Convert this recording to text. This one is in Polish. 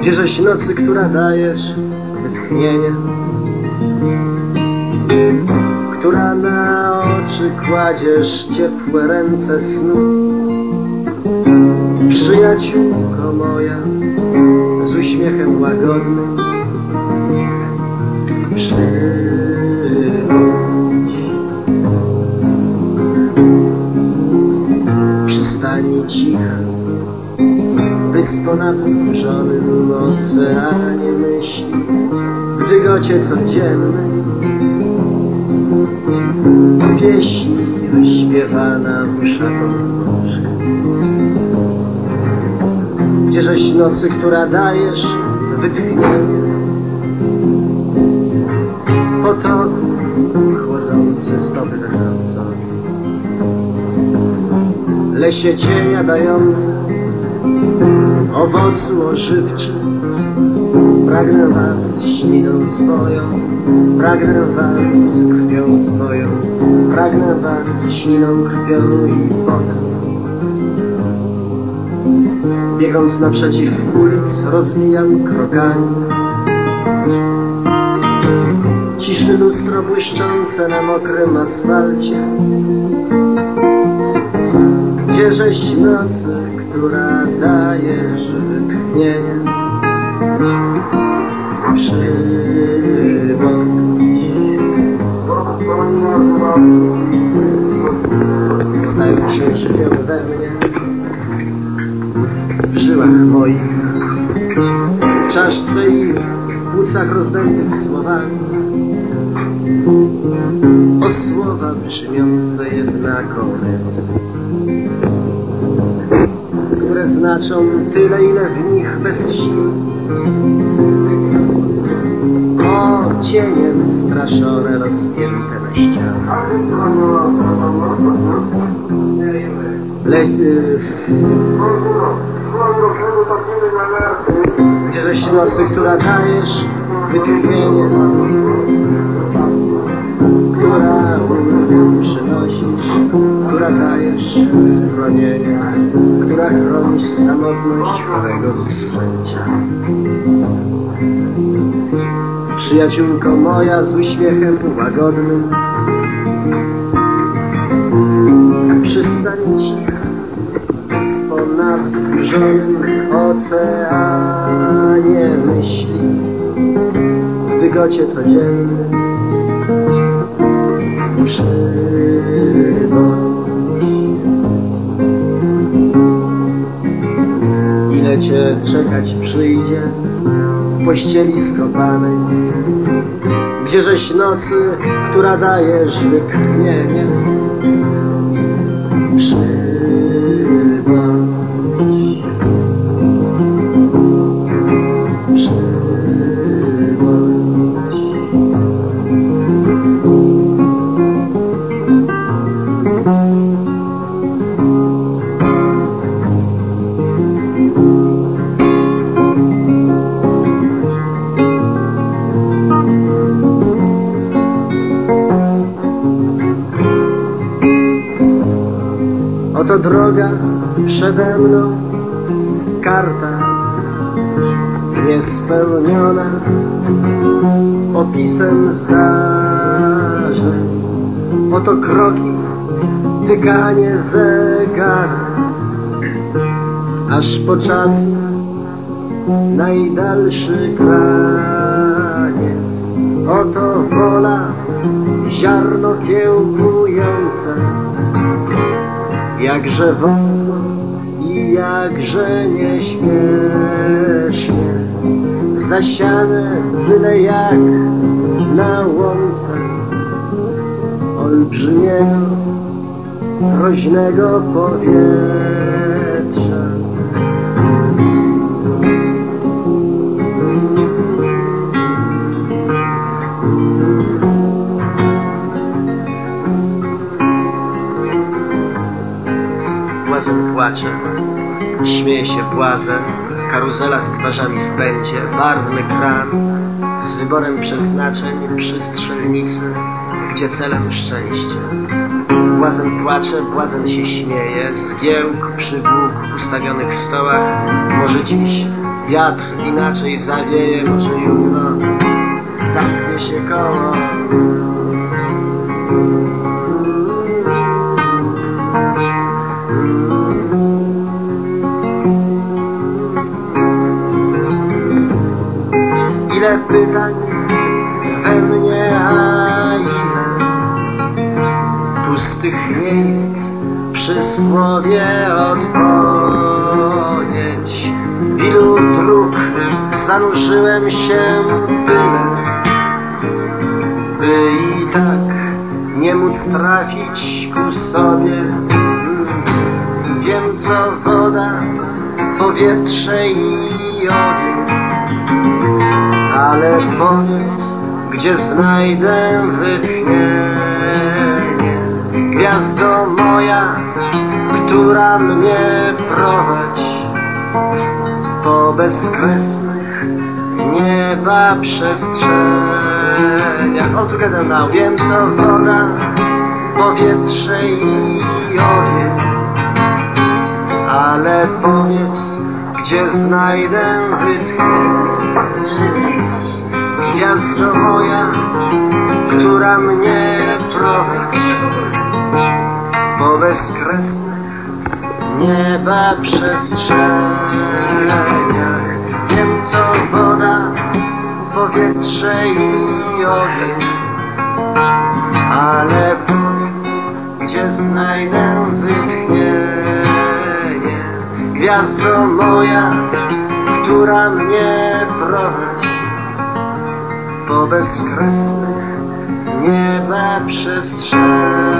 Gdzieżeś nocy, która dajesz wytchnienie? Która na oczy kładziesz ciepłe ręce snu? Przyjaciółko moja z uśmiechem łagodnym Przyjdź nad wzburzonym oceanie myśli W dygocie codziennej Pieśni wyśpiewana w uszach Gdzieżeś nocy, która dajesz wytchnienie? Potoku chłodzący stopy drżące Lesie cienia dające owocu ożywczy. Pragnę was śliną swoją, pragnę was krwią swoją, pragnę was śliną krwią i potem. Biegąc naprzeciw ulic, rozwijam krokami. Ciszy lustro błyszczące na mokrym asfalcie. Gdzieżeś nocy, która wytchnienie. Przybądź. Stają się żywią we mnie, w żyłach moich, w czaszce i w płucach rozdętych słowami. O słowa brzmiące jednakowe znaczą tyle, ile w nich bez sił. O, cieniem straszone, rozpięte na ścianach. Lesy... Gdzieżeś nocy, która dajesz wytchnienie, która dajesz schronienie, która chronisz samotność chorego wyschnięcia. Przyjaciółko moja z uśmiechem łagodnym, przystań cicha, na wzburzonym oceanie myśli, w dygocie codziennym. Przybądź. Ile cię czekać przyjdzie w pościeli skopanej, gdzieżeś nocy, która dajesz wytchnienie. Przybądź. Droga przede mną, karta niespełniona opisem zdarzeń. Oto kroki, tykanie zegara, aż po czas najdalszy kraniec. Oto wola, ziarno kiełkujące, jakże wolno i jakże nieśmiesznie, zasiane byle jak na łące olbrzymiego, groźnego powietrza. Płacze, śmieje się błazen, karuzela z twarzami w pędzie, barwny kran z wyborem przeznaczeń przy strzelnicy, gdzie celem szczęście. Błazen płacze, błazen się śmieje, zgiełk przywłók ustawionych stołach. Może dziś wiatr inaczej zawieje, może jutro zamknie się koło. Ile pytań we mnie, a ile pustych miejsc przysłowie odpowiedź. W ilu dróg zanurzyłem się tyle, by i tak nie móc trafić ku sobie. Wiem co woda, powietrze i ogień, ale powiedz, gdzie znajdę wytchnienie. Gwiazdo moja, która mnie prowadzi po bezkresnych nieba przestrzeniach. Together now. Wiem co woda, powietrze i ogień, ale powiedz, gdzie znajdę wytchnienie. Gwiazdo moja, która mnie prowadzi po bezkresnych nieba przestrzeniach. Wiem co woda, powietrze i ogień, ale gdzie znajdę wytchnienie. Gwiazdo moja, która mnie prowadzi po bezkresnych nieba przestrzeniach.